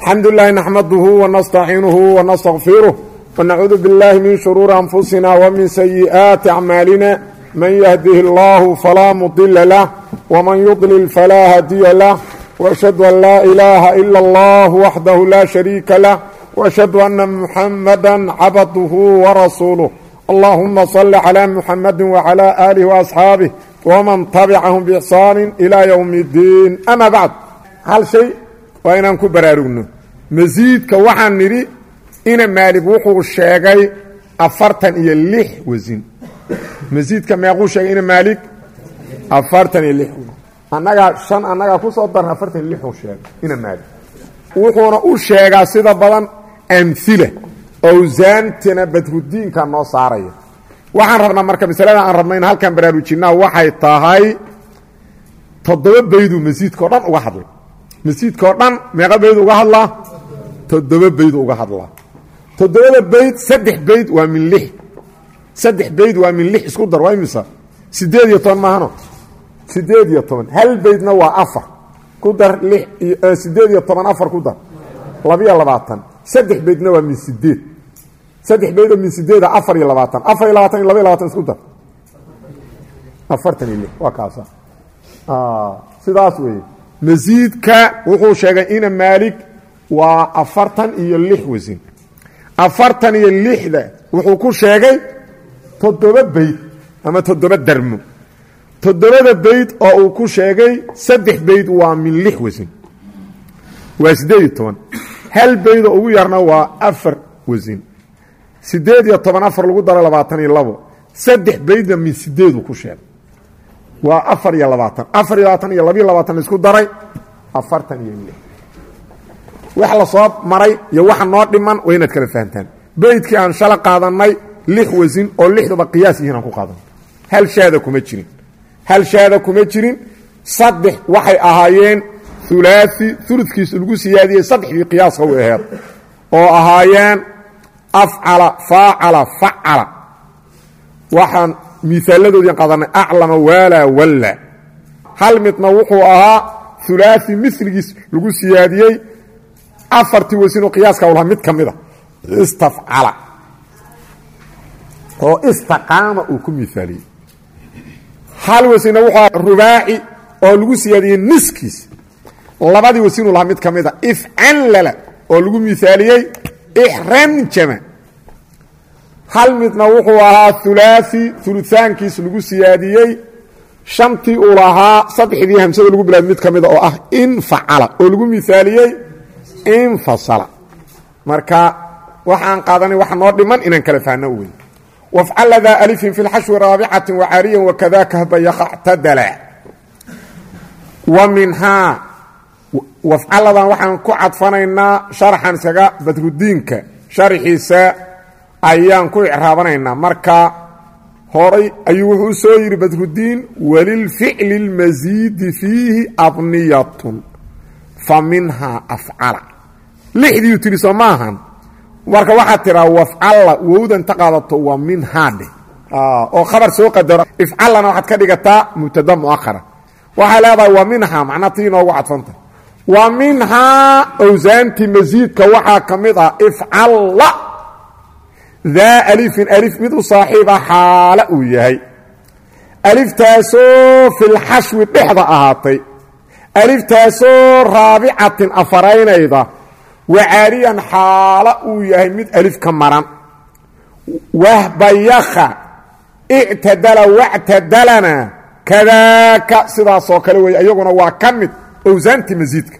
الحمد لله نحمده ونستعينه ونستغفره ونعوذ بالله من شرور أنفسنا ومن سيئات أعمالنا من يهده الله فلا مضل له ومن يضلل فلا hadiيa له وأشهد أن لا إله إلا الله وحده لا شريك له وأشهد أن محمدا عبده ورسوله اللهم صل على محمد وعلى آله وأصحابه ومن تبcaهم بإحsان إلى يوم الdين أmا bعd waa inaan ku baraarugno. Masiidka waxaan nidhi ina maalig wuxuu sheegay afartan iyo lix wasin masiidka meequu sheegay ina maalig afartan iyo lix annagaa shan annagaa ku soo darna afartan iyo lixuu sheegay ina maalig wuxuuna u sheegaa sida badan amhila owsaantina badrudiinka noo saaraya. Waxaan rabnaa marka masalada aan rabna in halkan baraarujinaa waxay tahay toddoba bayduu masiidka o dhan uga hadlay masiidka oo dhan meeqa bayd uga hadlaa? toddoba bayd uga hadlaa. toddobada bayd saddex bayd waa min lix. saddex bayd waa min lix isku dar waa imisa siddeed iyo toban maahano? siddeed iyo toban. hal baydna waa afar. ku dar lix siddeed iyo toban afar ku dar. labiyo labaatan. saddex baydna waa min sideed saddex baydoo min sideeda afar iyo labaatan. afar iyo labaatan iyo labiyo labaatan isku dar. afartan iyo lix waa kaasa. Sidaas weeye masiidka wuxuu sheegay ina maalig waa afartan iyo lix wasin. Afartan iyo lixda wuxuu ku sheegay toddoba bayd ama toddoba darmo. Toddobada bayd oo uu ku sheegay saddex bayd waa min lix wasin. Waa siddeed iyo toban. Hal baydoo ugu yarna waa afar wasin. Siddeed iyo toban afar lagu daro labaatan iyo labo. Saddex baydna min sideeduu ku sheegay waa afar iyo labaatan. Afar iyo labaatan iyo labiyo labaatan isku daray. Afartan iyo lix wax la soo maray iyo waxa noo dhiman waa inaad kala fahamtaan beydkii aan shala qaadannay lix wasin oo lixduba qiyaas yihiin aan ku qaadanay hal shaada kuma jirin. Hal shaada kuma jirin. Saddex waxay ahaayeen hulaasi uludkiis lagu siyaadiyey saddexdii qiyaaska u aheed oo ahaayeen afcala faacala facala. Waxaan miaaladoodii qadanay aclama waalaa walla. Hal midna wuxuu ahaa ulaai miligiis lagu siyaadiyey afartii wasinoo qiyaaska u lahaa mid ka mida istafcala. Oo istaqaama uu ku miaaliyey hal wasinna wuxuu ahaa rubaaci oo lagu siyaadiyey niskiis. Labadii wasinuu lahaa mid ka mida ifcanlala oo lagu miaaliyey ixranjama hal midna wuxuu ahaa ulaai uluaankiis lagu siyaadiyey. Shantii uu lahaa saddexdii hamsada lagu bilaabay mid ka mida oo ah infacala oo lagu miaaliyey infasala. Marka waxaan qaadanay waxa noo dhiman inaan kala fahno wey wafcala daa alifin fi lxashwi raabicati wacaariyan wakadaka hba yaqactadala. Wa minhaa wafcaladan waxaan ku cadfanaynaa sharaxan isaga badrudiinka sharxiisa ayaan ku icraabanaynaa. Marka horay ayuu wuxuu soo yidhi badrudiin walilficli اlmasiidi fiihi abniyatun fa minhaa afcala. Lixdiiu tidhi soo maahan marka waxaad tiraa wafcalla wowdan qaadato waa minhaa dheh oo khabar soo qadaro ifcallana waxaad ka dhigataa mubtada muahara waxay leedahay waa minhaa macnaa tii inoogu cadfanta wa minhaa owsaanti masiidka waxaa ka mid ah ifcalla daa alifin alif mid u saaxiiba xaala uu yahay aliftaasoo filxashwi dhexda ahaatay aliftaasoo raabicatin afaraynayda wacaariyan xaala uu yahay mid alif ka maran wahbayakha ictadala wactadalana kadaaka sidaasoo kale weeye iyaguna waa ka mid owsaanti masiidka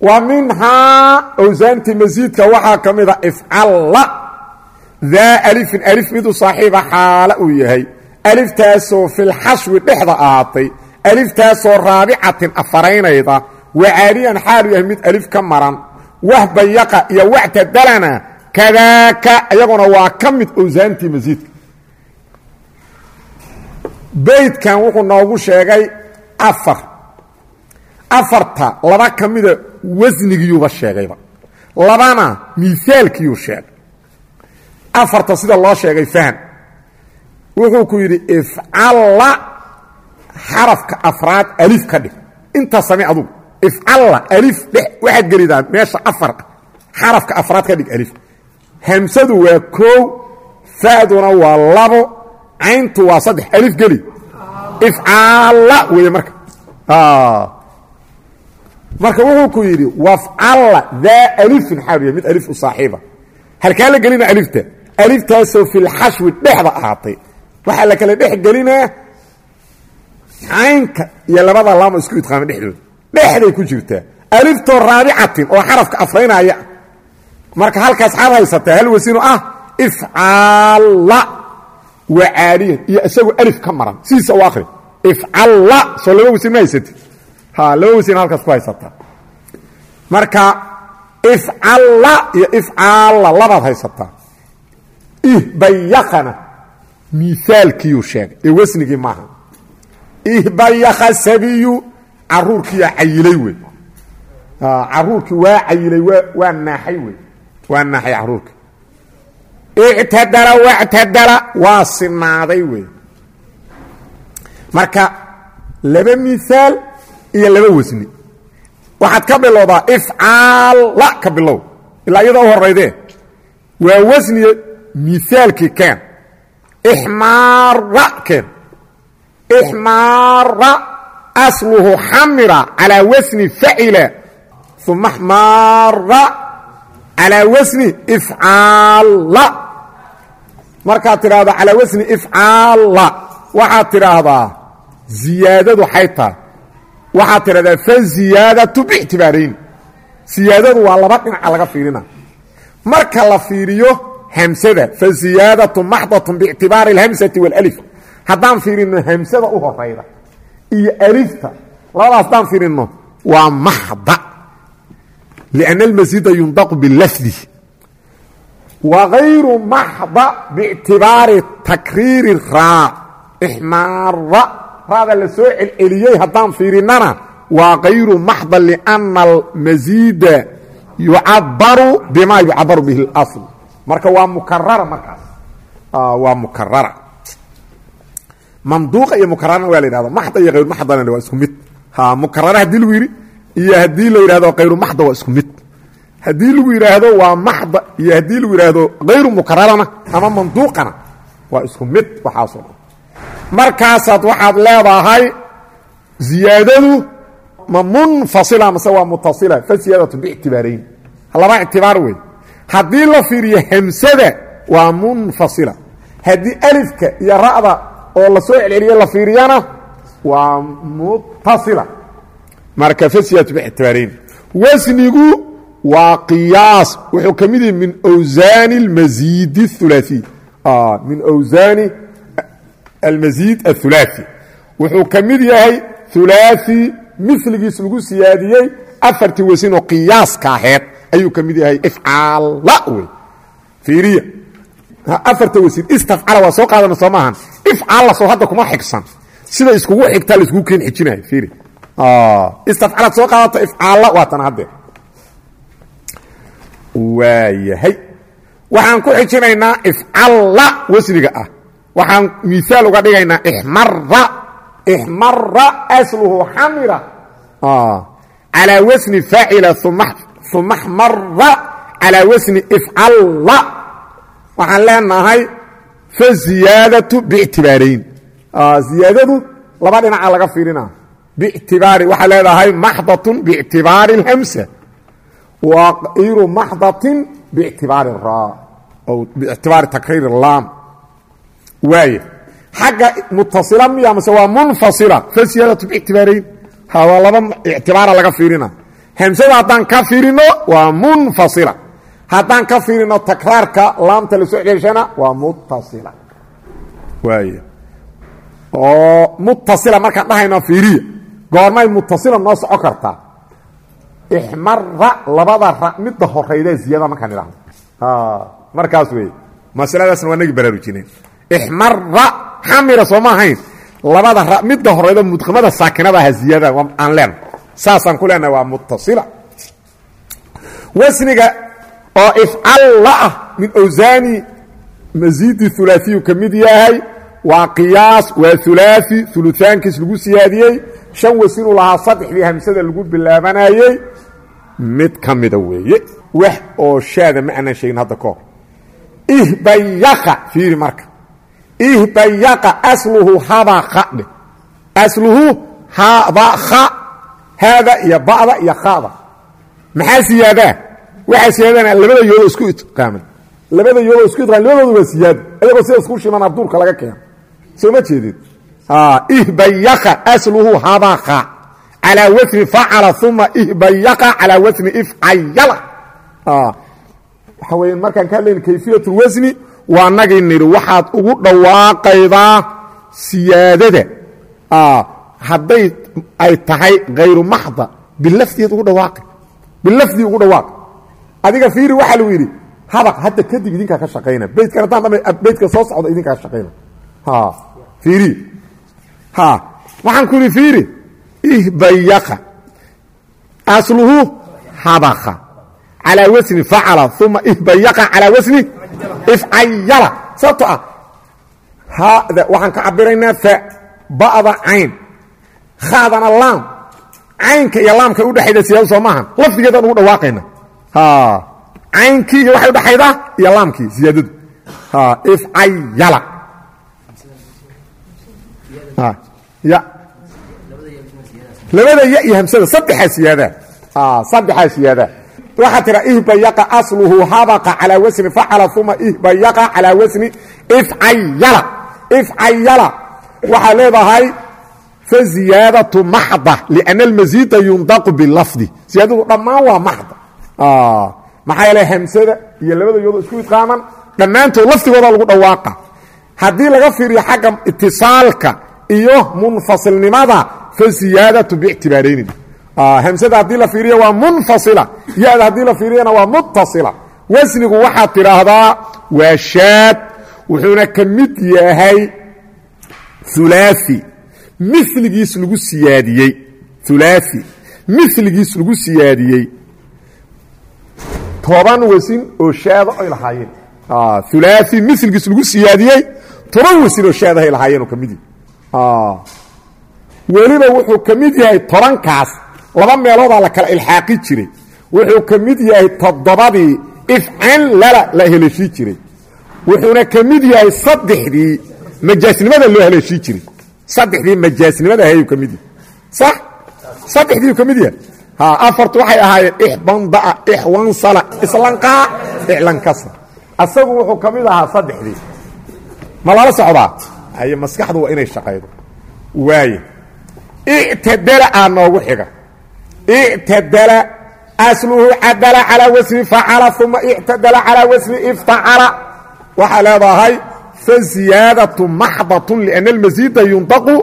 wa minhaa owsaanti masiidka waxaa ka mida ifcalla daa alifin alif mid u saaxiiba xaala uu yahay. Aliftaasoo filxashwi dhexda ahaatay aliftaasoo raabicatin afaraynayda. Wacaariyan xaalu yahay mid alif ka maran. Wahbayaqa iyo wactadalana kadaaka iyaguna waa ka mid owsaantii masiidka beydkan wuxuu afarta laba ka mida wasnigiyuuba sheegayba. Labana miaalkiyuu sheegay. Afarta sida loo sheegay fahm wuxuu ku yidhi ifcalla xarafka afraad alif ka dhig. Intaa same adugu ifcalla alif waxaad gelidaa meesha afar xarafka afraad ka dhig alif. Hamsadu waa koow fa'duna waa labo cayntu waa saddex alif geli. Ifcaalla weeye marka marka wuxuu ku yidhi wafcalla daa alifin xaariya mid alif u saaxiiba. Halkaa la gelina alifta. Aliftaasoo filxashwi dhexda ahaatay. Waxaa la kala dhex gelinaa caynka iyo labada laamo isku idqaama dhexdooda. Dhexday ku jirtaa aliftoo raabicatin oo xarafka afraynaya. Marka halkaas xaad haysataa hal wasino ah ifcaalla waa caadiyan iyo isagoo alif ka maran. Sidiisa u akri ifcalla soo laba wasin ma haysatid wasina halkaas ku haysataa marka ifcalla iyo ifcaalla labaad haysataa ihbayakana miaalkiiyuu sheegay. Ee wasnigii maaha. Ihbayaka sabiyu caruurkiiyaa cayilay wey. Caruurkii waa cayilay waa naaxay wey. Waa naaxay caruurkii. Ictadala wactadala waa sinaaday wey. Marka laba miaal iyo laba wasni. Waxaad ka bilowdaa ifcaalla ka bilow. Ilaa iyadoo u horaydee waa wasniya miaalkii keen. Ixmaara keen. Ixmaara asluhu xamira calaa wasni facila uma xmaara calaa wasni ifcaalla markaad tidhaahdo calaa wasni ifcaalla waxaad tidhaahdaa ziyaadadu xay tahay waxaad tidhahdaa faziyaadatu bictibaarayn siyaadadu waa laba dhinaca laga fiirina. Marka la fiiriyo hamsada faziyaadatu maxdatun biictibaari alhamsati wاlalif haddaan fiirino hamsada u horayda iyo alifta labadaas haddaan fiirino waa maxda liأnna almasida yundaqu bilafdi. Wagayru maxda biictibaari takriiri raa ixmaara raada la soo celceliyey haddaan fiirinana waa kayru maxda liأnna almasiida yucabaru bima yucabaru bihi اlasl marka waa mukarara markaas. Waa mukarara mamduuqa iyo mukararana waa la yidhahda maxda iyo hayrumaxdana waa isku mid. Mukarara haddii lagu yidhi iyo haddii la yidhahdo hayru maxda waa isku mid. Haddii lagu yidhaahdo waa maxda iyo haddii lagu yidhaahdo hayru mukararana ama mamduuqana waa isku mid. Waxaasoo dhan markaasaad waxaad leedahay ziyaadadu ma munfasila mase waa mutasila fa ziyaadatu biictibaarayn laba ictibaar wey haddii la fiiriyo hamsada waa munfasila haddii alifka iyo ra'da oo la soo celceliye la fiiriyana waa mutasila marka fasiyatu bictibaarayn wasnigu waa qiyaas wuxuu ka mid yahay min wsaani اlmasiid اhulaaثiy min wsaani almasiid athulaaثi wuxuu ka mid yahay hulaaثi miligiis lagu siyaadiyey afartii wasinoo qiyaaska aheed ayuu ka mid yahay ifcaalla wey iiriya afarta wasin istafcala waa soo qaadana soo maahan ifcaalla soo hadda kuma xigsan sida iskugu xigtaa laiskugu keen xijinayo iiri istafcalaad soo qaadata ifcaalla waatan haddeer waayahay waxaan ku xijinaynaa ifcalla wasniga ah waxaan miaal uga dhigaynaa ixmara ixmara asluhu xamira. Calaa wasni faacila uma xmara calaa wasni ifcalla waxaan leenahay faziyaadatu biictibaarayn ziyaadadu laba dhinaca laga fiirina. Bictibaari waxaa leedahay maxdatun biictibaari اlhamsa wa iru maxdatin biictibaari ra o biictibaari takriir اlaam waaya xagga mutasila miya mase waa munfasila. Faziyaadatu biictibaarayn ha waa laba ictibaara laga fiirina. Hamsada haddaan ka fiirino waa munfasila. Haddaan ka fiirino takraarka laamta la soo celishana waa mutasila. Waay oo mutasila markaan dhahayno fiiriya goormay mutasila noo soco kartaa. Ixmara labada ra midda horayda ziyada markaan idhahno markaas wey masaladaasna waa nagi baraarujineen ixmara xamira sooma ahayn labada ra midda horayda mudqamada saakinada aha ziyada aan leen saasaan ku leenahay waa mutasila wasniga oo ifcalla ah min awsaani masiidi hulaaثiyu ka mid yahay waa qiyaas waa hulaaثi uluaankiis lagu siyaadiyey shan wasinuu lahaa saddexdii hamsada lagu bilaabanayey mid ka mida weeye wax oo shaada ma aanan sheegin hadda kahor ihbayaqa fiiri marka ihbayaqa asluhu habaka dhe asluhu habaka haada iyo ba'da iyo khada maxaa siyaadaa waxaa siyaadana labada yoodoo isku idqaaman labada yoodoo isku idqaaman labadoodu waa siyaado ayagoo sida isku shiman abduurka laga keeno. Soo ma jeedid ihbayaqa asluhu habaka calaa wasni facala uma ihbayaqa calaa wasni ifcayala waxa weya markaan ka hadlayna kayfiyat lwasni waa nagii nidhi waxaad ugu dhawaaqaydaa siyaadada. Hadday ay tahay hayru maxda bilafdigeed ugu dhawaaqi bilafdii ugu dhawaaqi adiga fiiri waxaa lagu yidhi habaq hadda kadib idinkaa ka shaqayna. Beydkan haddaan dhama beydka soo socda idinkaa ka shaqayna. Fiiri. Ha waxaan ku yidhi fiiri ihbayaqa asluhu habaka calaa wasni facala uma ihbayaqa calaa wasni ifcayala sababto ah hada waxaan ka cabiraynaa fa ba'da cayn. Khaadana laam. Caynka iyo laamka udhexayda siyaado soo maaha lafdigeedaan ugu dhawaaqayna. Caynkiiga waxay udhaxaydaa iyo laamkii siyaadadu. Ifcayala ya. Labada ya iyo hamsada. Saddexaa siyaadaa saddexaa siyaadaa waxaa tiraa ihbayaqa asluhu habaqa calaa wasni facala uma ihbayaqa calaa wasni ifcayala ifcayala waxaa leedahay faziyaadatu maxda liana almasiida yundaqu bilafdi siyaadadu dhammaan waa maxda. Maxaa yeele hamsada iyo labada yoodoo isku idqaaman dhammaantood lafdigooda lagu dhawaaqa. Haddii laga fiiriyo xagga itisaalka iyo munfasilnimada faziyaadatu bictibaaraynin hamsada haddii la fiiriyo waa munfasila. Ya-da haddii la fiiriyana waa mutasila wasnigu waxaad tidhaahdaa waa shaad. Wuxuuna ka mid yahay ulaai miligiis lagu siyaadiyey. Ulaai miligiis lagu siyaadiyey. Toban wasin oo shaada ay lahaayeen. Ulaai miligiis lagu siyaadiyey toban wasin oo shaadahay lahaayeen oo ka mid yahay. Weliba wuxuu ka mid yahay tobankaas laba meeloodaa la kala ilxaaqi jiray. Wuxuu ka mid yahay toddobadii ifcan lala la heleeshii jiray. Wuxuuna ka mid yahay saddexdii majaasnimada loo haleeshii jiray. Saddexdii majaasnimada ahayuu ka mid yahay. Sax? Saddexdiiu ka mid yahay. Ha afartu waxay ahaayeen ixbandaa ixwansala islanqaa iclankasa asagu wuxuu ka mid ahaa saddexdii. Ma lala socdaa? Haye maskaxdu waa inay shaqaydo waaye ictadala aa noogu xiga ictadala asluhu cadala calaa wasni facala uma ictadala calaa wasni iftacala. Waxaa leedahay faziyaadatu maxdatun liana almasiida yundaqu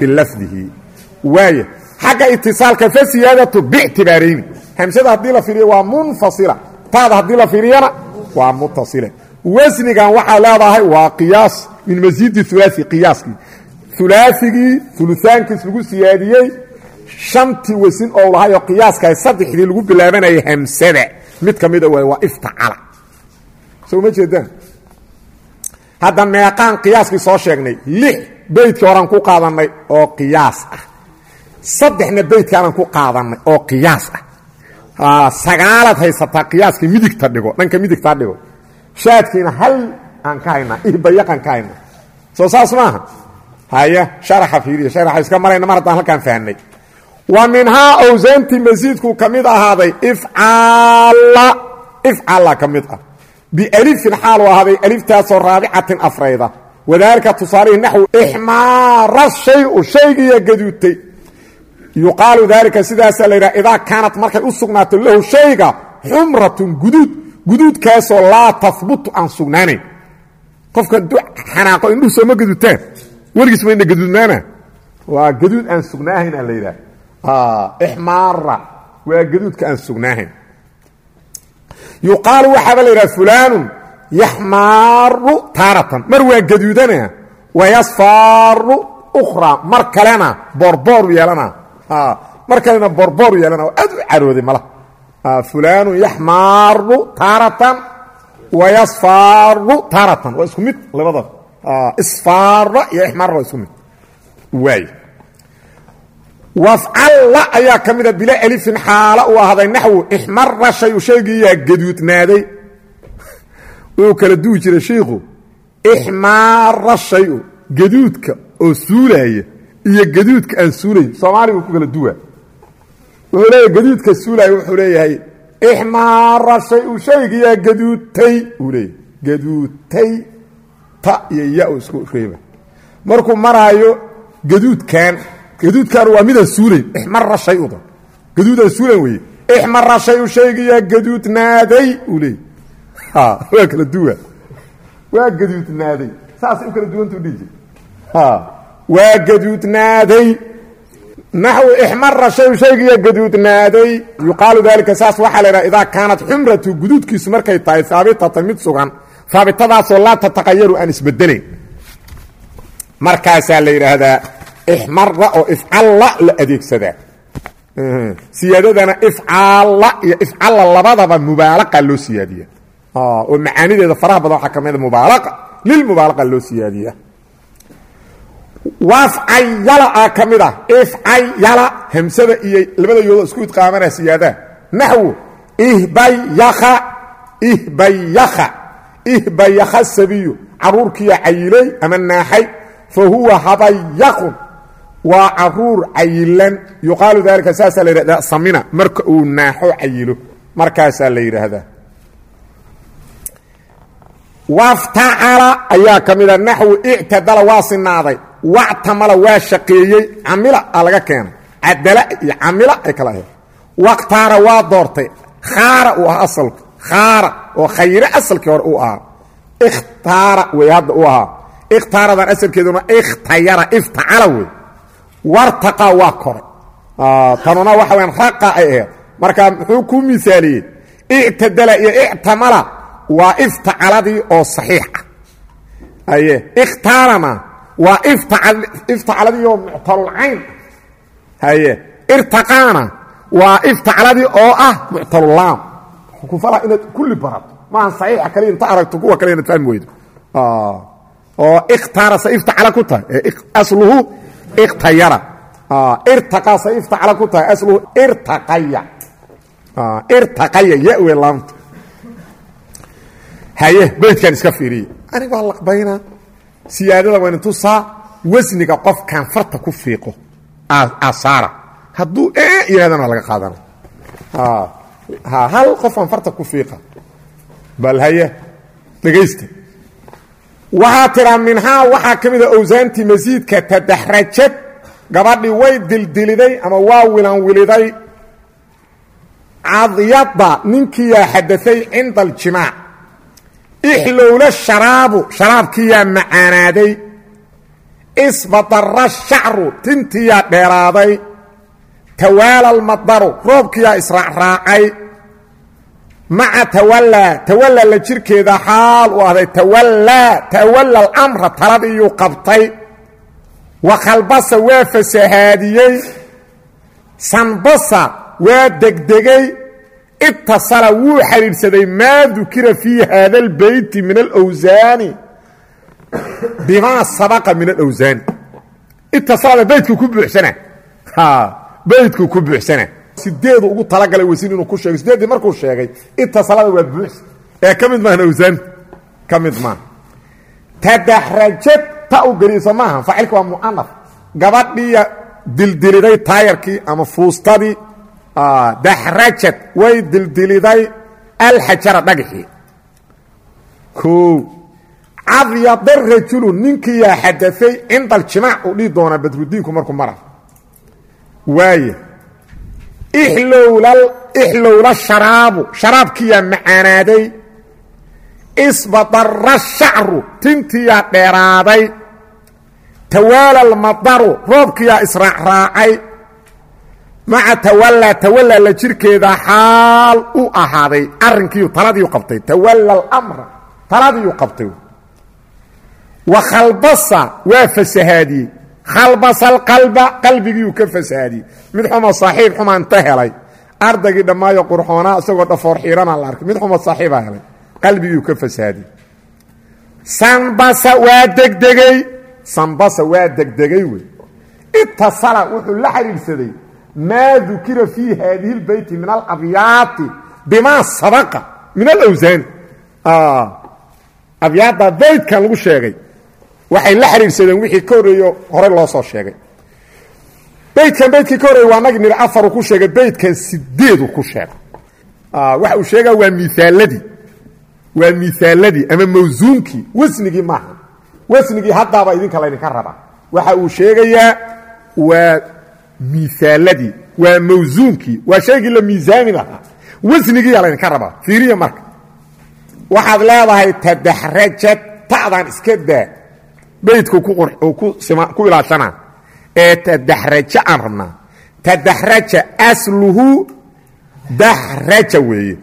bilafdihi. Waaya xagga itisaalka faziyaadatu bictibaarayni hamsada haddii la fiiriyo waa munfasila taada haddii la fiiriyana waa mutasila wasnigan waxaa leedahay waa qiyaas min masiidi ulaai qiyaaskii. Ulaaigii uluaankiis lagu siyaadiyey shantii wasin oo lahay oo qiyaaskaay saddexdii lagu bilaabanayay hamsada. Mid ka mida waay waa iftacala soo ma jeedaan? Hadda meeqaan qiyaaskii soo sheegnay lix beydkii horaan ku qaadannay oo qiyaas ah. Saddexna beydkaanaan ku qaadannay oo qiyaas ah. Sagaalaad haysataa qiyaaskii midigta dhigo dhanka midigtaa dhigo. Shaadkiina hal aan ka haynaa ihbayaqaan ka haynaa soo saas maaha? Haya sharaxa fiiriya sharaxa iska marayna mar haddaan halkaan fahnay wa minhaa awsaantii masiidku ka mid ahaaday ifcaalla ka mid ah. Bialifin xaalu ahaaday aliftaasoo raabicatin afrayda. Wadaalika tusaalihii naxwu ixmaara shayu shaygiiya gaduutay. Yuqaalu daalika sidaasaa la yidhaha idaa kaanat markay u sugnaato lahu shayga xumratun guduud guduudkaasoo laa tahbutu aan sugnaanayn. Qofka hadduu xanaaqo indhuhu sooma gaduutaan? Weligiis mayna gaduudnaana waa gaduud aan sugnaahayn aa la yidhaha ixmaara waa gaduudka aan sugnaahayn yuqaalu waxaaba la yidhaha fulaanu yaxmaaru taaratan. Mar waa gaduudana wayasfaaru ukhraa mar kalena borbooru yeelana. Mar kalena borbooru yeelana oo aad u carooday mala fulaanu yaxmaaru taaratan wayasfaaru taaratan. Waa isku mid labada. Isfaara iyo ixmaar waa isku mid. Waay wafcalla ayaa ka mida bila alifin xaalo uu ahday naxwu. Ixmara shayu shaygiiyaa gaduudnaaday. Wuu kala duwi jiray shiikhu ixmaara shayu gaduudka oo suulaaya iyo gaduudka aan suulayn. Soomaaligu ku kala duwa wuxuu leeyahay gaduudka suulaaya wuxuu leeyahay ixmaara shayu shaygiiyaa gaduudtay uu leeyahay. Gaduudtay ta iyo ya gaduudkan waa midaan suulayn ixmara shayuda gaduudaan suulayn weeye. ixmara shayu shaygiiyaa gaduudnaaday uu leeyahy waa kala duwa waa gaduudnaaday. Saasay u kala duwanta udhihi jir waa gaduudnaaday. Naxwu ixmara shayu shaygiiya gaduudnaaday. Yuqaalu daalika saas waxaa la yidhaha idaa kaanat xumratu guduudkiisu markay tahay haabitatan mid sugan. Haabitadaasoo laa tataqayaru aan isbedelayn markaasaa la yidhaahdaa ixmara oo ifcalla la adeegsadaa siyaadadana ifcaalla iyo ifcalla labadaba mubaalaqa loo siyaadiya oo macaanideeda faraha badan waxaa ka mida mubaalaqa lilmubaalaqa loo siyaadiya wafcayala aa ka mid ah ifcayala hamsada iyo labada yoodo isku idqaamanaa siyaadaha naxwu ihbayaka ihbayaka ihbayaka sabiyu caruurkiya cayilay ama naaxay fa huwa habayaqun waa carruur cayilan yuqaalu daalika saasaa la yidhahdaa samina. Marka uu naaxo cayilo. Markaasaa la yidhaahdaa. Waftacala ayaa ka mida naxwu ictadala waa sinaaday. Wactamala waa shaqeeyey. Camila a laga keenay. Cadala iyo camila ay kala ahayd. Wakhtaara waa doortay. Khaara uu ahaa asalku khaara oo khayre asalkii hore uu ahaa. Ikhtaara wey hadda u ahaa. Ikhtaaradan asalkeeduna ikhtayara iftacala wey wartaqa waa koray tanuna waxa weyaan raqa ay ahayd. Marka muxuu ku misaaliyey? Ictadala iyo ictamala waa iftacaladii oo saxiix ah aye ikhtaarana waa iftacaladii oo muctalulcayn haye irtaqaana waa iftacaladii oo ah muctalulaam kufala inaad kulli barato maahan saxiixa kaliya inta aragto kuwa kale inaad fahmi weydo. Oo ikhtaara sa iftacala ku tahay. Asluhu ikhtayara irtaqa sa iftacala ku tahay asluhu irtaqaya irtaqaya yawe laamta haye beydkan iska fiiriye aniga waa laqbayna. Siyaadada wayna tusaa wasniga qofkan farta ku fiiqo. Asaara hadduu ee yidhahdana waa laga qaadana hal qofaan farta ku fiiqa. Bal haye dhegaysta waxaa tiraa minhaa waxaa ka mida owsaantii masiidka tadaxrajad gabadhii way dildiliday ama waa wilanwiliday. Cadyada ninkiiyaa xadaay cinda aljimaac. Ixlowla sharaabu sharaabkiyaa macaanaaday. Isbadara shacru tintiyaa dheeraaday. Tawaala almadaru roobkiyaa israacraacay maca tawallaa tawallaa la jirkeeda xaal u ahday tawallaa tawalla alamra taladiiyuu qabtay. Wa khalbasa waa fasahaadiyey. Sanbasa waa degdegay itasala wuu xidhiidhsaday maa dukira fii haada albeyti min alwsaani bimaa sabaqa min alawsaani itasalada beydku ku buuxsana beydku ku buuxsana sideedu ugu talagalay wasiin inuu ku sheego sideeddii markuu sheegay itasalada waa buuxs ee ka mid maahan awsaanta ka mid maaha tadaxrajad ta u geliisa maaha. Faacilka waa mu'anaf. Gabadhiya dildiliday taayarkii ama fuustadii daxrajad. Way dildiliday alxajara dhagaxii o cadyada rajulu ninkiiyaa xadaay cinda aljimaac uu dhihi doonaa badrudiinku markuu mara waaya ixlowla sharaabu sharaabkiyaa macaanaaday. Isbadara shacru tintiyaa dheeraaday. Tawaala almadaru roobkiyaa israacraacay maca tawallaa tawallaa la jirkeeda xaal u ahaaday. Arrinkiiu taladiiu qabtay tawalla alamra taladiiu qabtay. Wa khalbasa waa fasahaadiyey khalbasa alqalba qalbigiiu ka fasahaadiyey mid xuma saaxiib xuma inta helay. Ardaygii dhammaayo qurxoonaa isagoo dhafoor xiirana la arkay mid xuma saaxiibaa helay. Qalbigiiu ka fasahaadiyey sanbasa waa degdegey sanbasa waa degdegay wey. Itasala wuxuu la xidhiidhsaday maa dukira fii haadihi lbeyti min alabyaati bimaa sabaqa. Min alawsaani abyaadda beytkan lagu sheegay waxay la xidhiidhsadeen wixii ka horreeyo hore loo soo sheegay. Beytkan beytkii ka horreeye waa nagi nidhi afaruu ku sheegay beytkan sideedu ku sheegay. Waxa uu sheegaa waa miaaladii waa miaaladii ama mawsuunkii wasnigii maaha. Wasnigii haddaaba idinka laydinka rabaa. Waxa uu sheegayaa waa miaaladii waa mawsuunkii waa shaygii la miisaami lahaa wasnigiiyaa laydinka rabaa fiiriya marka. Waxaad leedahay tadaxrajad ta'dan iska daa beydku ku ilaashanaa. Ee tadaxraja aan rabnaa tadaxraja asluhu daxraja weeye.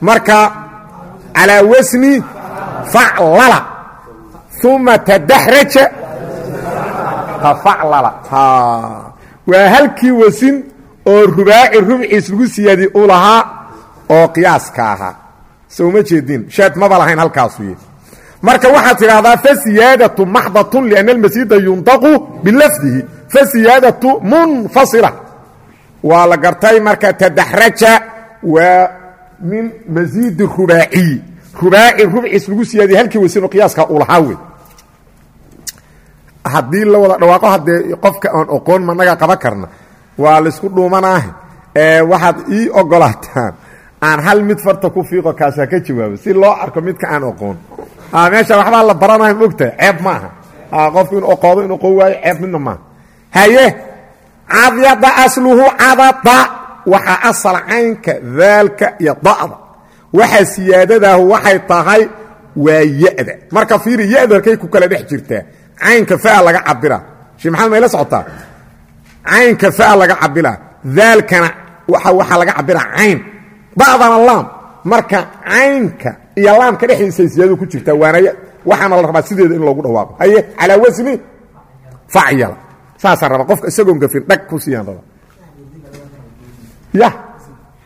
Marka calaa wasni faclala uma tadaxraja tafaclala waa halkii wasin oo rubaaci rubciis lagu siyaadiyey u lahaa oo qiyaaska ahaa so uma jeedin. Sheed maba lahayn halkaasuy marka waxaad tidhaahdaa fasiyaadatu maxdatun lianna almasiida yundaqu bilafdihi. Fasiyaadatu munfasila. Waa la gartay marka tadaxraja waa min masiidi rubaaciyi rubaaci rubciis lagu siyaadiyey halkii wasinoo qiyaaska u lahaa wey la wada dhawaaqo haddee qofka aan oqoon managa qaban karna. Waa laysku dhuumanaahe waxaad ii ogolaataan aan hal mid farta ku fiiqo kaasaa ka jawaabo si loo arko midka aan oqoon meesha waxbaa la baranayo mogtahay ceeb maaha. Qofku inu oqoodo inu oqon waayo ceeb midna maaha. Haye cadyada asluhu cadada waxaa asal caynka daalka iyo da'da. Waxaa siyaadadaahu waxay tahay waa ya-da. Marka fiiri ya-da ku kala dhex jirtaa caynka faa laga cabira shee maxamed mayla socotaa? Caynka faa laga cabira daalkana waxaa laga cabira cayn. Da'dana laam. Marka caynka iyo laamka dhexdiisay siyaadadu ku jirtaa waana waxaana la rabaa sideeda in loogu dhawaaqo. Haye calaa wasni facyala. Saasaan rabaa qofka isagoon gafin dhag ku siiyaan rabaa. Ya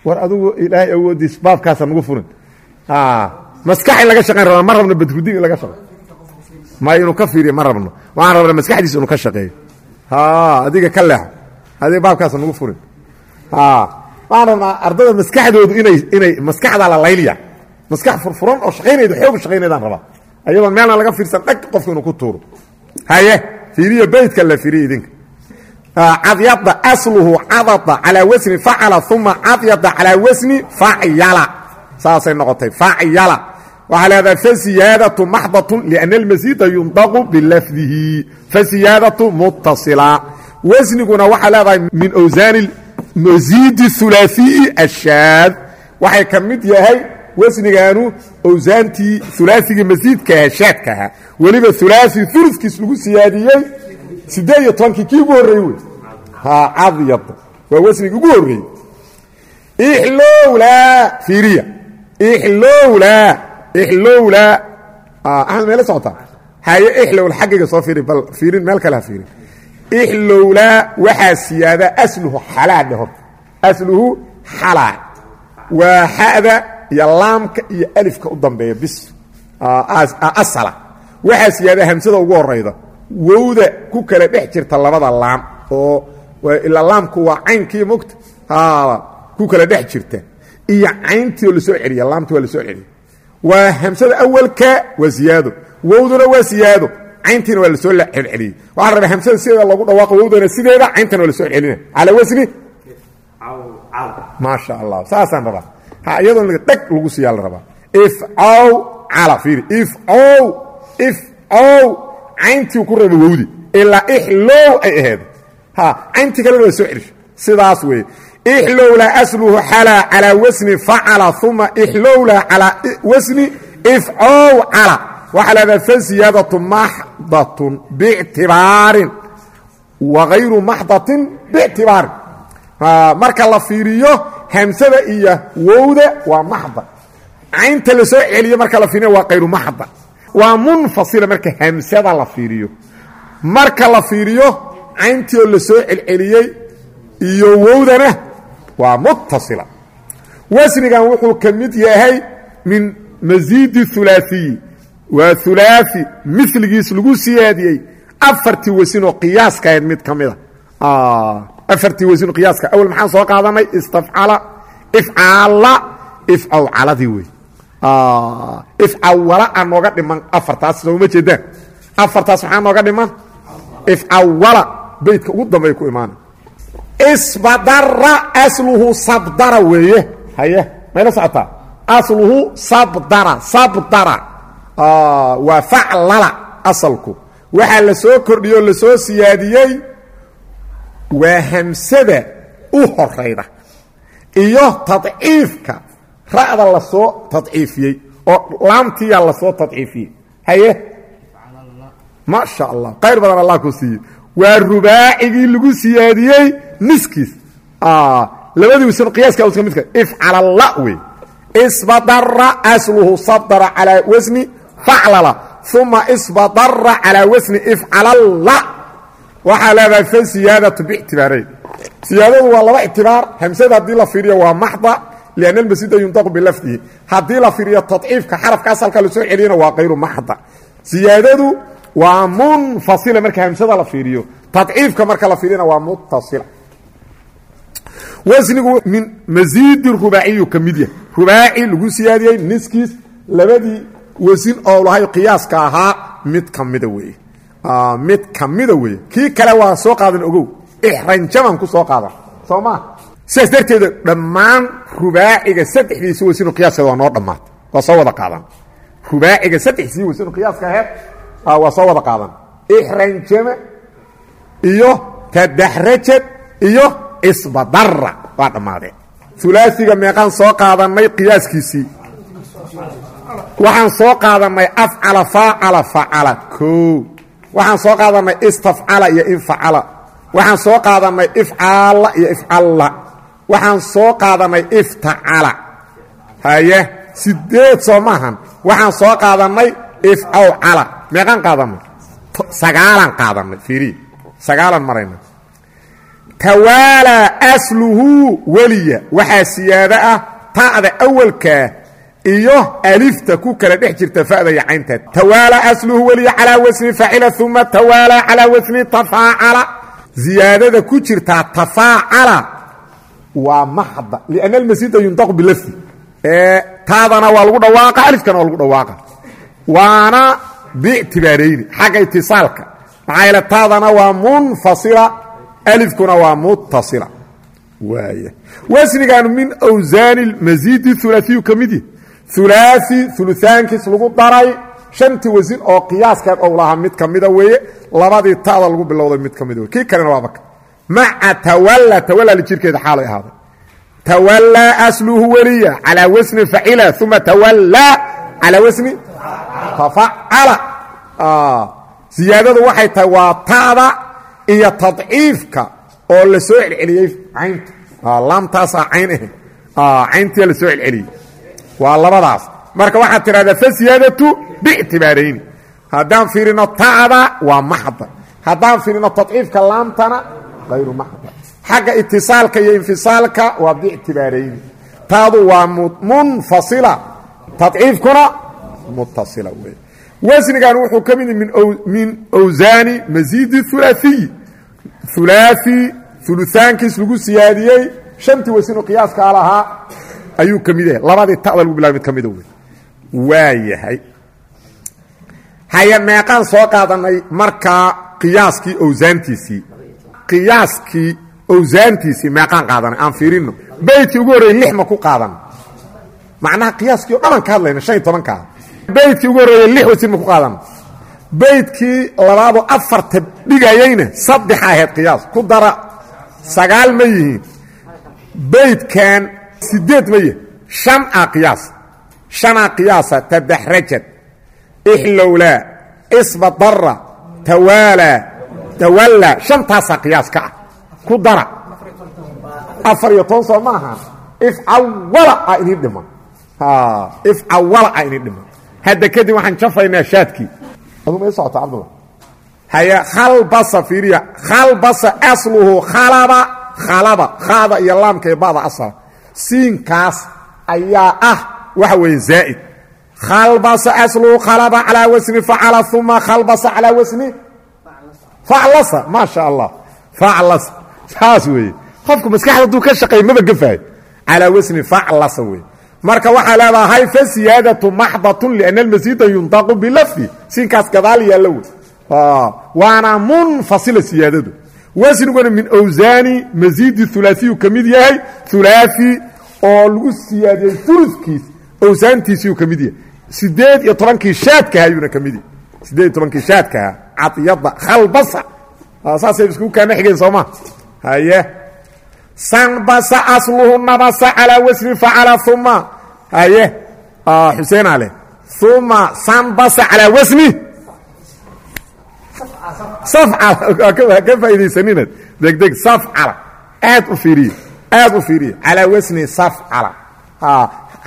war adugu ilaahay awoodiis baabkaasa nagu furin. Maskax in laga shaqayn rabaa ma rabno badrudin in laga shaqeyo ma inuu ka fiiriyo ma rabno. Waxaan rabnaa maskaxdiisa inuu ka shaqeeyo. Adiga ka leexo adiga baabkaasa nagu furin. Waxaan rabnaa ardada maskaxdoodu inay inay maskaxdaa la laylya maskax furfuran oo shaqaynayda xoog shaqaynaydaan rabaa. Ayadoon meelna laga fiirsan dhag qofka inuu ku tuuro. Haye fiiriyo beydka la fiiriyo idinka. Cadyada asluhu cadada calaa wasni facala uma cadyada calaa wasni facyala. Saasay noqotay facyala. Waxaa leedahay fasiyaadatu maxdatun liana almasiida yundaqu bilafdihi. Fasiyaadatu mutasila wasniguna waxaa leedahay min awsaani masiidi hulaaثiyi ashaad. Waxay ka mid yahay wasnigaanu awsaantii hulaaثigii masiidkaha shaadkaha weliba hulaaثi ulukiis lagu siyaadiyey sideed iyo tobankii kii ugu horreeyey wey. Cadyada waa wasnigii ugu horreeyey. Ixlowlaa fiiriya. Ixlowlaa ixlowlaa. Axmed meela socotaa. Haye ixlowla xaggayga soo fiiri bal fiirin meel kale ha fiirin. Ixlowlaa waxaa siyaadaa asluhu xalaa dhe horta asluhu xalaa waa xa'da iyo laamka iyo alifka u dambeeya bis asala. Waxaa siyaadaa hamsada ugu horayda wowda ku kala dhex jirta labada laam oo ilaa laamku waa caynkii mogta ku kala dhex jirta. Iyo cayntii oo la soo celiya laamti waa la soo celiya. Waa hamsada awalka waa siyaado. Wowduna waa siyaado. Cayntiina waa la soo celceliyey waxaa rabaa hamsada sideeda lagu dhawaaqo wowdana sideeda cayntana waa la soo celina calaa wasni maasha allah. Saasaan rabaa ha iyadoon dheg lagu siiyaa la rabaa ifcow cala fiiri. Ifcow ifcow cayntii ku reeba wowdi. Ilaa ixlow ay aheed. Ha cayntii kalena waa soo celisho sidaas weeye. Ixlowlaa asluhu xalaa calaa wasni facala uma ixlowlaa calaa wasni ifcow cala. Waxaa leedaha fasiyaadatu maxdatun biictibaarin wa hayru maxdatin biictibaarin marka la fiiriyo hamsada iyo wowda waa maxda. Caynta la soo celiyo marka la fiiriyo waa hayru maxda. Waa munfasila marka hamsada la fiiriyo. Marka la fiiriyo cayntii oo la soo celceliyey iyo wowdana waa mutasila. Wasnigan wuxuu ka mid yahay min masiidi hulaaثiyi waa hulaaثi miligiis lagu siyaadiyey. Afartii wasinoo qiyaaska ahayd mid ka mida afartii wasinoo qiyaaska. Awal maxaan soo qaadanay? Istafcala. Ifcaala. Ifcawcaladii wey ifcawala a nooga dhiman afartaas sooma jeedaan? Afartaas maxaa nooga dhiman? Ifcawala beydka ugu dambeey ku imaana isbadara asluhu sabdara weeye. Haye mayla socotaa? Asluhu sabdara sabdara. Waa faclala asalku. Waxaa la soo kordhiyey oo la soo siyaadiyey waa hamsada u horayda. Iyo tadciifka ra'da la soo tadciifiyey oo laamtiyaa la soo tadciifiyey. Haye? Ma sha allah qayr badan allah ku siiyey. Waa rubaacigii lagu siyaadiyey niskiis labadii wasin qiyaaska uska midka. Ifcalalla wey. Isbadara asluhu sabdara calaa wasni faclala uma isbadara calaa wasni ifcalalla waxaa leedahay fa siyaadatu bictibaarayn siyaadadu waa laba ictibaar. Hamsada haddii la fiiriyo waa maxda lianna almasida yuntaqu bilafdihi haddii la fiiriyo tadciifka xarafka asalka la soo celiyana waa kayru maxda. Siyaadadu waa munfasila marka hamsada la fiiriyo. Tadciifka marka la fiiriyana waa mutasila wasnigu min masiidi rubaaciyu ka mid yahay. Rubaaci lagu siyaadiyey niskiis labadii wasin oo lahay qiyaaska ahaa mid ka mida weeye mid ka mida weeye kii kale waa soo qaadan ogow. Ixranjaman ku soo qaadan. Soo maa sidaas darteeda dhammaan rubaaciga saddexdiisi wasinu qiyaaskada waa noo dhammaatay waa soo wada qaadan. Rubaaciga saddexdiisii wasinu qiyaaska aheed waa soo wada qaadan. Ixranjama iyo tadaxrajad iyo isbadara waa dhammaadeen. Ulaasiga meeqaan soo qaadannay qiyaaskiisii. Waxaan soo qaadannay afcala faacala facala o waxaan soo qaadannay istafcala iyo infacala. Waxaan soo qaadannay ifcaala iyo ifcalla. Waxaan soo qaadannay iftacala. Haye sideed soo maahan waxaan soo qaadannay ifcawcala meeqaan qaadannay sagaalan qaadannay fiiriya sagaalan marayna tawaalaa asluhu weliya. Waxaa siyaado ah ta'da awalkaa iyo alifta ku kala dhex jirta fa'da iyo caynteed tawaalaa asluhu weliya calaa wasni facila uma tawaalaa calaa wasni tafaacala. Ziyaadada ku jirtaa tafaacala waa maxda lianna almasida yuntaqu bilafdi. Taadana waa lagu dhawaaqa alifkana waa lagu dhawaaqa. Waana biictibaarayni xagga itisaalka. Maxaa yeele taadana waa munfasila alifkuna waa mutasila waaya wasnigaanu min awsaani masiidi ulaaiyu ka mid ulaai uluaankiis lagu daray. Shantii wasin oo qiyaaskeed ou lahaa mid ka mida weeye. Labadii ta'da lagu bilowday mid ka mida wey kii kalena waa baka maca tawalla tawalla jirkeeda xaalay ahaaday. Tawallaa asluhu weliya calaa wasni facila uma tawallaa calaa wasni tafacala siyaadadu waxay tahay waa ta'da iyo tadciifka oo la soo celceliyey caynta. Laamtaasaa cayn ahayd. Cayntia la soo celceliyey waa labadaas. Marka waxaad tidhahdaa fasiyaadatu biictibaarayni haddaan fiirino ta'da waa maxda. Haddaan fiirino tadciifka laamtana hayru maxda. Xagga itisaalka iyo infisaalka waa biictibaarayni taadu waa munfasila. Tadciifkuna mutasila wey wasnigan wuxuu ka mid min awsaani masiidi ulaaiyi ulaai uluaankiis lagu siyaadiyey. Shantii wasinu qiyaaska lahaa ayuu ka mid yahay labadii ta'da lagu bilaa mid ka mida wey waa yahay. Haya meeqaan soo qaadanay markaa qiyaaskii awsaantiisii qiyaaskii awsaantiisii meeqaan qaadanay aan fiirino. Beydkii ugu horreeyey lix ma ku qaadan. Macnaha qiyaaskii o dhanaan ka hadlayna shan iyo tobankaa beydkii ugu horreeyey lix wasin ma ku qaadan. Beydkii labaadoo afarta dhigayeyna saddex ahayd qiyaas. Ku dara sagaal ma yihiin. Beydkan sideed ma yihiin shan a qiyaas shanaa qiyaasa tadaxrajad ixlowlaa isbadara tawaalaa tawallaa shantaasaa qiyaas ka ah. Ku dara. Afar iyo toban soo ma aha. Ifcawala a inii dhiman ifcawala a inii dhiman hadda kadib waxaan jafaynaa shaadkii. Aduma ii socota cabdullah haya khalbasa fiiriya. Khalbasa asluhu khalaba khalaba khaada iyo laamka iyo ba'da asala siinkaas ayaa ah waxa weeye zaa'id. Khalbasa asluhu khalaba calaa wasni facala uma khalbasa calaa wasni faclasa maa sha allah faclasa. Saas weeye. Qofku maskaxda hadduu ka shaqeey maba gafaayo. Calaa wasni faclasa weye marka waxaa leedahay fa siyaadatu maxdatun liana almasiida yuntaqu bilafdi. Siinkaas gadaal yaallo wey waana munfasila siyaadadu. Wasniguna min awsaani masiidi ulaaiyu ka mid yahay ulaai oo lagu siyaadiyey uludkiis awsaantiisiiu ka mid yahay. Sideed iyo tobankii shaadkaha ayuuna ka mid yahay. Sideed iyo tobankii shaadkaha cadiyada khalbasa. Saasay iskugu kaana xigeen sooma haye. Sanbasa asluhu nabasa calaa wasni facala uma haye. Xuseen ale uma sanbasa calaa wasni safcala. Ka faaidaysaninad degdeg safcala. Aad u fiiriye aad u fiiriye calaa wasni safcala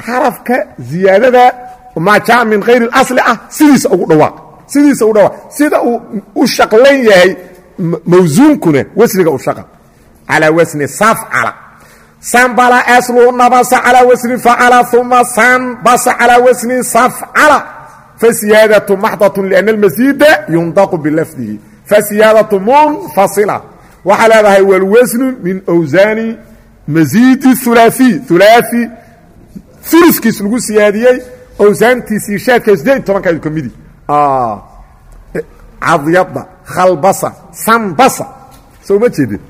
xarafka ziyaadada maa jaa min kayr اasli ah sidiisa ugu dhawaaq sidiisa ugu dhawaaq sida uu u shaqlan yahay mawsuunkuna wasniga u shaqal calaa wasni safcala sanbala asluhu nabasa calaa wasni facala uma sanbasa calaa wasni safcala fasiyaadatu maxdaة lأn اlmasiida yundaqu bilafdihi fasiyaadatu munfasila waxaa leedahay walwasnu min wsaani masiidi hulaaثi hulaaثi ulukiis lagu siyaadiyey awsaantiisii shaadka sideed iyo tobankaadu ka midi cadyada khalbasa sanbasa soo ma jeedin?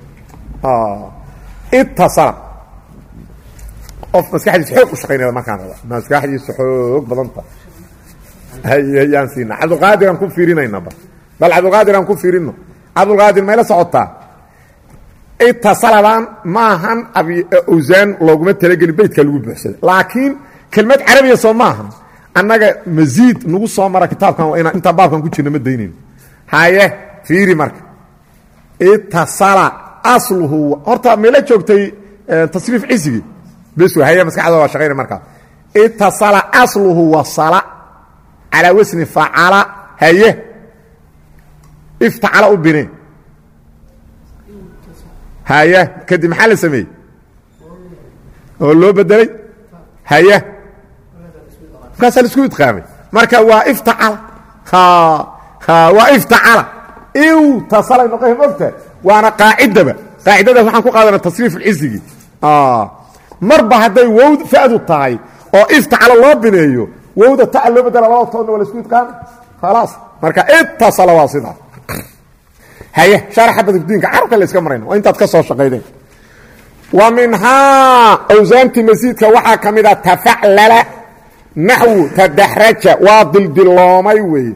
Itasala qof maskaxdiisa xoog u shaqaynaya markaan raba maskaxdiisa xoog badanta. Yaan siina cabdulqaadir aan ku fiirinaynaba bal cabdulqaadir aan ku fiirino cabdulqaadir mayla socotaa itasaladan maahan awsaan looguma talagelin beydka lagu buuxsada laakiin kelmad carabiya soo maaha annaga masiid nagu soo mara kitaabkan waa inaan intaan baabkan ku jirna ma daynayn haye fiiri marka. Itasala asluhu horta meela joogtay tasriif cisigii bes haye maskaxda waa shaqayna markaas itasala asluhu wasala calaa wasni facala haye iftacala u bine haye kadib maxaa la sameeyey? Oo loo bedelay? Haye markaasaa la isku idqaamay. Marka waa iftacala waa iftacala iw tasalay noqoy mogta waana qaacidaba. Qaacidadaas waxaan ku qaadana tasriif ulcisigii marba hadday wowd fa'du tahay oo iftacala loo bineeyo wowda taca loo bedela labada toodna waa la isku idqaamay. Khalaas. Marka itasala waa sidaas haye sharaxa badugdiinka carabka la iska marayna waa intaad ka soo shaqaydeen. Wa minhaa awsaantii masiidka waxaa ka mid a tafaclala naxwu tadaxraja waa dildiloomay weeye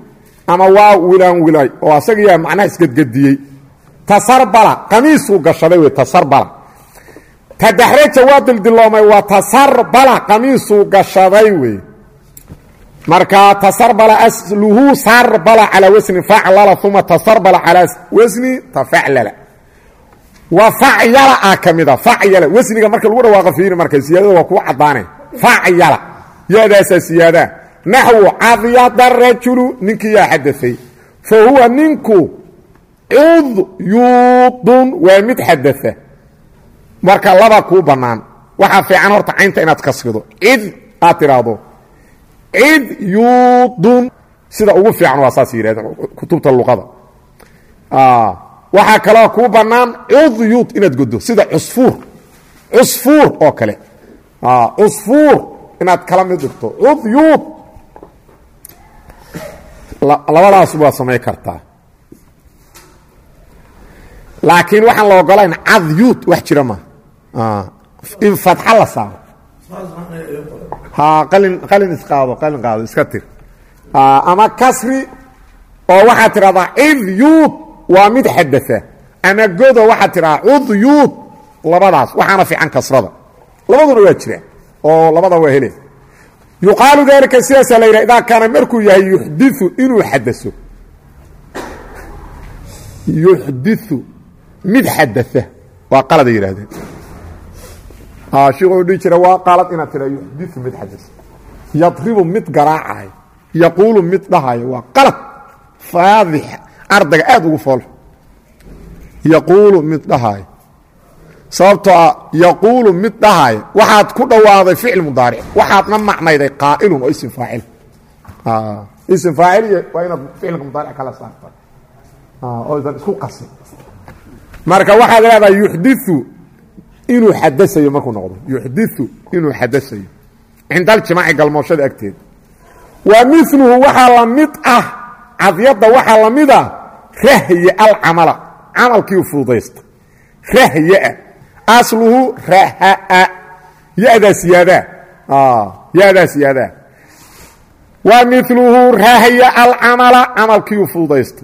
ama waa wilaan wilay oo asaga yaa macnaha isgedgediyey. Tasarbala qamiisuu gashaday wey tasarbala. Tadaxraja waa dildiloomay waa tasarbala qamiisuu gashaday wey marka tasarbala asluhu sarbala calaa wasni faclala uma tasarbala calaa wasni tafaclala wa facyala ah ka mida facyala wasniga marka lagu dhawaaqo fiiri marka siyaadada waa kuu caddaane. Facyala yaadaasaa siyaadaa naxwu cadyada rajulu ninkii yaa xadaay fa huwa ninku cudyudun waa mid xadaa marka laba kuu bannaan. Waxaa fiican horta caynta inaad kasrido cid aad tidhaahdo cid yuudun. Sida ugu fiican waa saas yidhahdeen kutubta luqada. Waxaa kaloo kuu bannaan cudyuud inaad goddo sida cusfuur. Cusfuur oo kale. Cusfuur inaad kala mid dhigto cudyuud labadaas waa samay kartaa. Laakiin waxaan la ogolayn cadyuud wax jira ma. In fatxa la saaro qalin qalin isqaado qalin qaado iska tir. Ama kasri oo waxaad tidhahdaa cidyuud waa mid xadaa ama godo waxaad tidhahdaa cudyuud labadaas waxaana fiican kasrada. Labaduna waa jiraan oo labada waa hele yuqaalu daalika sidaasaa la yidhaha idaa kaana markuu yahay yuxdiu inuu xadao yuxdiu mid xadaa waa qalada yidhahdeen shiku dhihi jira waa qalad inaad tira yuxdiu mid xada yadribu mid garaacayo yaquulu mid dhahayo waa qalad faadix ardayga aad ugu fool. Yaquulu mid dhahayo. Sababtoo ah yaquulu mid dhahayo waxaad ku dhawaaday ficil mudaaric. Waxaadna macnayday qaa'ilun oo isim faacil. Isim faacil waa inaad ficilka mudaaric kala saarta oysan isku qasin marka waxaad leedahay yuxdiu inuu xadasayo markuu noqdo. Yuxdiu inuu xadasayo cinda aljimaaci galmooshada agteeda wa miluhu waxaa la mid ah cadyadda waxaa la mid ah rahye alcamala. Camalkii fududaysta rahyaa asluhu rahaa. Yadaa siyaadaa yadaa siyaadaa wa miluhu rahya alcamala. Camalkiiu fududaysta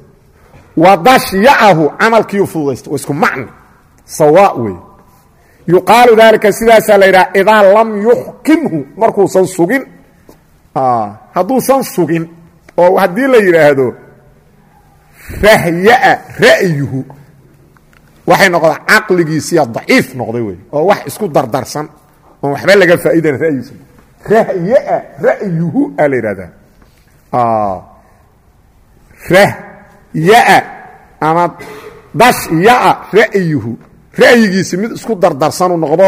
wa dashyaahu camalkiiu fududaysta waa isku macno sawa wey yuqaalu daalika sidaasaa la yidhaha idaa lam yuxkimhu markuusan sugin. Hadduusan sugin oo haddii la yidhaahdo rahyaa ra'yuhu waxay noqdaa caqligiisiya daciif noqday wey oo wax isku dardarsan oon waxba laga faa'idan ra'yiisa rahyaa ra'yuhu aa la rahyaa ama dashyaa ra'yuhu ra'yigiisi mid isku dardarsanu noqdo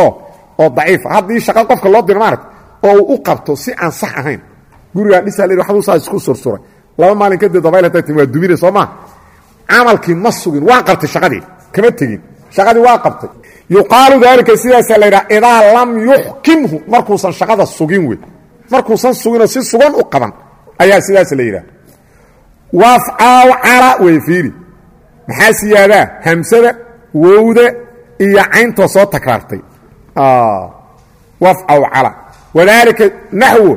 oo daciifa haddii shaqa qofka loo diro maarata oo uu u qabto si aan sax ahayn gurigaan dhisaa la waxbuu saa isku sursuray. Laba maalin kadib dabayl hadday timi waa dumine soo maa camalkii ma sugin waa qabtay shaqadii kama tegin. Shaqadii waa qabtay. Yuqaalu daalika sidaasaa la yidhaha idaa lam yuxkimhu. Markuusan shaqada sugin wey. Markuusan suginoo si sugan u qaban ayaa sidaas la yidhaha wafcaaw cala wey fiiri. Maxaa siyaadaa hamsada wowda iyo cayntoo soo takraartay. Wafcaw cala. Wadaalika naxwo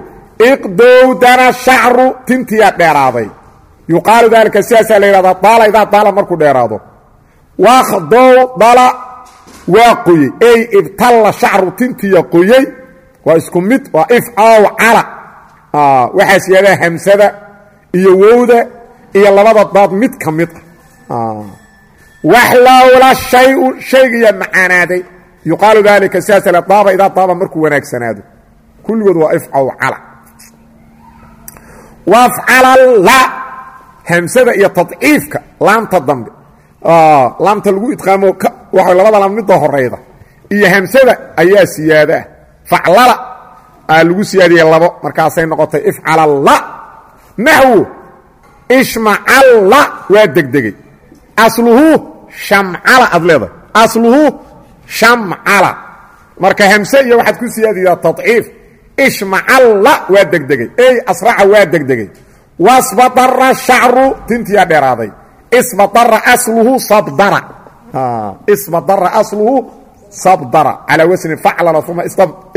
iqdowdana shacru tintiyaa dheeraaday. Yuqaalu daalika sidaasaa la yidhahdaa daala idaa daala markuu dheeraado. Wakhdow dala waa qoyey ey ibtalla shacru tintiya qoyey waa isku mid waa ifcaaw cala. Waxaa siyaadaa hamsada iyo wowda iyo labada daad mid ka mid ah waxlowla shayu shaygiya macaanaaday. Yuqaalu daalika sidaasa le daaba idaa daaba markuu wanaagsanaado. Kulligood waa ifcaw cala. Wafcalalla hamsada iyo tadciifka laamta dambe. Laamta lagu idqaamo waa labada laam midda horayda iyo hamsada ayaa siyaadaa faclala aa lagu siyaadiyey labo. Markaasay noqotay ifcalalla naxwu ishmacalla waa degdegey asluhu shamcala aad leedahay. Asluhu shamcala. Marka hamse iyo waxaad ku siyaadidaa tadciif. Ishmacalla waa degdegey ey asraca waa degdegey wasbadara shacru tintiyaa dheeraaday. Isbadara asluhu sabdara. Isbadara asluhu sabdara. Calaa wasni faclala uma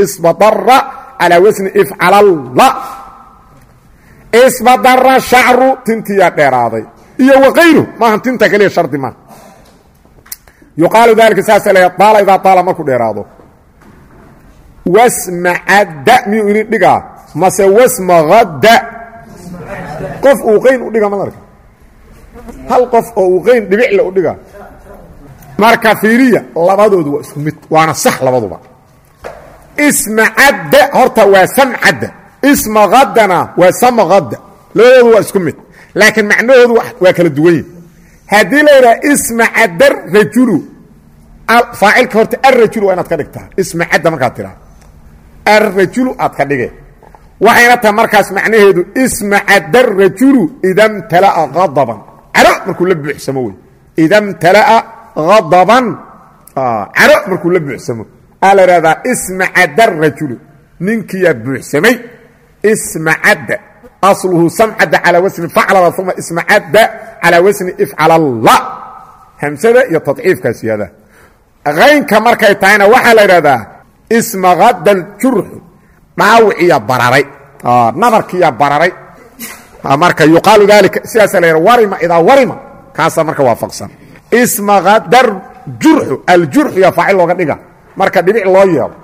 isbadara calaa wasni ifcalalla isbadara shacru tintiyaa dheeraaday iyo waqayru maaha tinta keliya shardi maaha yuqaalu dalika saasa la daala idaa daala markuu dheeraado. Wasmacadda miyuu idin dhigaa? Mase wasmaqadda qof uu qayn u dhiga madarka hal qof oo uu qayn dhibicla u dhiga marka fiiriya labadoodu waa isku mid waana sax labaduba. Ismacadda horta waa samcadda ismaqaddana waa samaqadda labadoodu waa isku mid laakiin macnahoodu waa kala duwan yihi haddii la yidhaha ismacadda rajulu faacilka horta arrajulu waa inaad ka dhigtaa. Ismacadda markaad tiraa arrajulu aad ka dhige waxayna tahay markaas macnaheedu ismacadda rajulu idamtala'a adaban caro markuu la buuxsamo wey. Idamtala'a adaban caro markuu la buuxsamo. Aa la ihahdaa ismacadda rajulu. Ninkiyaa buuxsamay ismacadda asluhu samcadda calaa wasni faclada uma ismacadda calaa wasni ifcalalla hamsada iyo tadciifkaa siyaada qaynka markay tahayna waxaa la idhahdaa ismaqadda aljurxu dhaawiciya bararay nabarkiyaa bararay marka yuqaalu daalika sidaasa la yidha warima idaa warima kaasaa marka waafaqsan ismaqadar jurxu aljurxu yaa faacil looga dhiga marka dhibic loo yeelo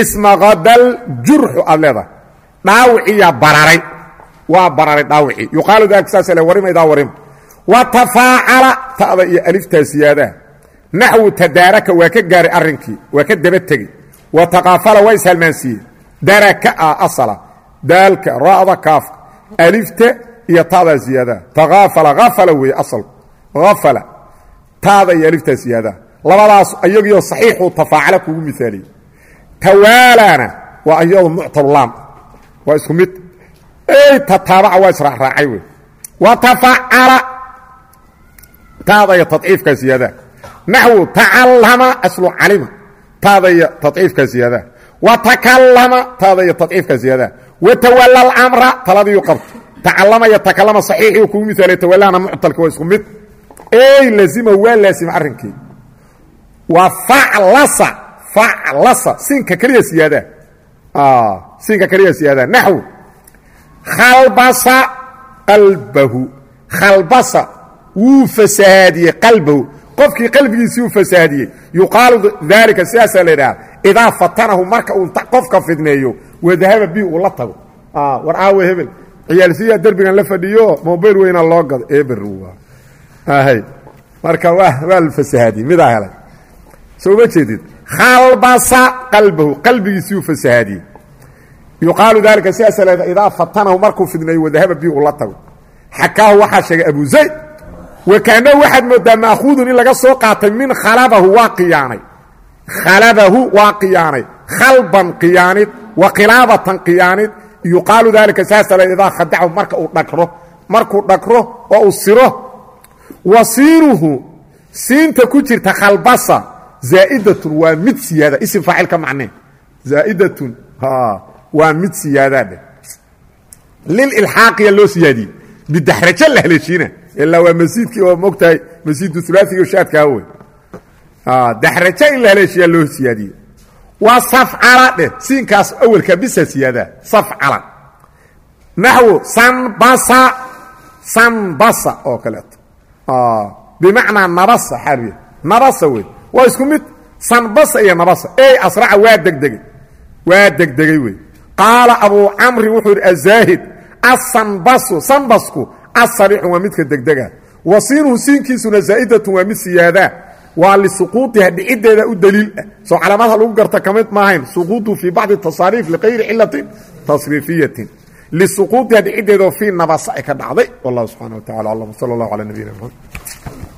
ismaqadal jurxu aad leedahay dhaawiciyaa bararay waa bararay dhaawicii yuqaalu daalika sidaasa la warima idaa warima wa tafaacala ta'da iyo aliftaa siyaadaha naxwu tadaaraka waa ka gaaray arrinkii waa ka daba tegey wa taqaafala waa ishalmaansiiyey daraka a asala. Daalka ra'da kaafka. Alifta iyo ta'daa ziyaadaha taqaafala hafala weeye asalku hafala ta'da iyo aliftaa ziyaadaha labadaas iyagiyo saxiixuu tafaacala kugu mihaaliyey tawaalana waa iyado muctabulaam waa isku mid tataabaca waa israacraacay wey. Wa tafacala taada iyo tadciifkaa ziyaadaha naxwu tacallama aslu calima. Taada iyo tadciifkaa ziyaadaha wa takallama taada iyo tadciifkaa ziyaadaha wa tawalla alamra taladiiu qabto. Tacallama iyo takallama saxiixii kugu misaalay tawallahana muctalka waa isku mid. Ey lazima waa laasima arrinkii. Waa faclasa faclasa. Siinka keliya siyaadaha siinka keliya siyaadaha naxwu khalbasa qalbahu. Khalbasa wuu fasahaadiyey qalbahu. Qofkii qalbigiisii uu fasahaadiyey yuqaalu daalika sidaasaa la idhaha idaa fatanahu marka uu qofka fidneeyo wadahaba bi uu la tago. War aawe hebel. Ciyaalsiyaa derbigan la fadhiyo mobayl weynaa loo gado eber marka waa la fasahaadiyey midaa helay. Soo ma jeedid khalbasa qalbahu qalbigiisii uu fasahaadiyey yuqaalu daalika sidaasa la idhaha idaa fatanahu markuu fidneeyo wadahaba bi uu la tago. Xakaahu waxaa sheegay abu zayd wakaanahu waxaad moodaa maahuudun in laga soo qaatay min khalabahu waa iyaanay khalabahu waa qiyaanay. Khalban qiyaanid wa khilaabatan qiyaanid. Yuqaalu daalika saasa la idaa khadacahu marka uu dhagro. Markuu dhagro oo uu siro wa siinuhu siinta ku jirta khalbasa zaa'idatun waa mid siyaada isim faacil ka macnee. Zaa'idatun waa mid siyaadaadhe lililxaaqiya loo siyaadiyey. Bidaxrajo la haleeshiina ilaa waa masiidkii oo mogtahay masiidu ulaaiga shaadkaa wey. Daxrajo in la haleeshiyaa loo siyaadiye waa safcala dheh. Siinkaas awelka bisa siyaadaa safcala naxwu sanbasa sanbasa oo kaleeto. Bimacnaa nabasa xaariya nabasa wey. Waa isku mid sanbasa iyo nabasa. Ey asraca waa degdegey. Waa degdegey wey qaala abuu camri wuxuu yidhi azaahid asanbasu sanbasku asarixu waa midka degdega. Wa siinkiisuna zaa'idatun waa mid siyaadaa waa lisuquudiha dhiciddeeda u daliil ah soo calaamaadha lagu garta ka maahayn. Suquudu fii bacdi tasaariif likayri cilatin tasriifiyatin. Lisuquudiha dhiciddeedaoo fii nabasa ay ka dhacday. Wallahu subxana wa tacala aclam sala allahu calaa